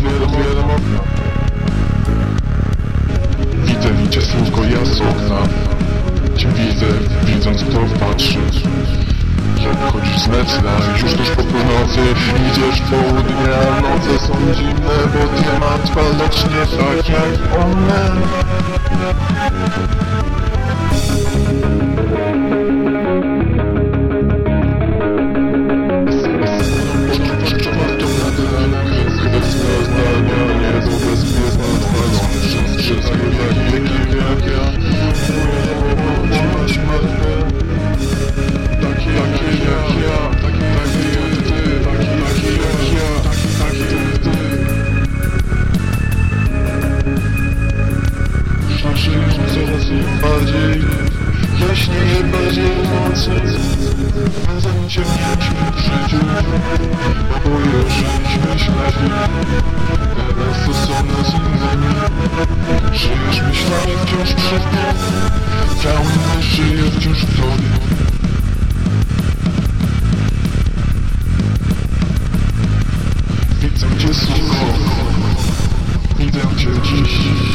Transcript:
wiele, wiele okna Widzę, słówko ja z okna. Cię widzę, widząc kto patrzy? Jak chodzisz z nocna, już tuż po północy. Idziesz w południe, a noce są zimne Bo ty martwa, lecz nie tak jak one bardziej, jaśnieje bardziej nocy. Zanim ciemniejszym w życiu, oboje żyliśmy ślepi. Teraz to są nas innymi, żyjesz myślami wciąż przed mną. Cały nasz żyje wciąż w tobie. Widzę cię słabo, widzę cię dziś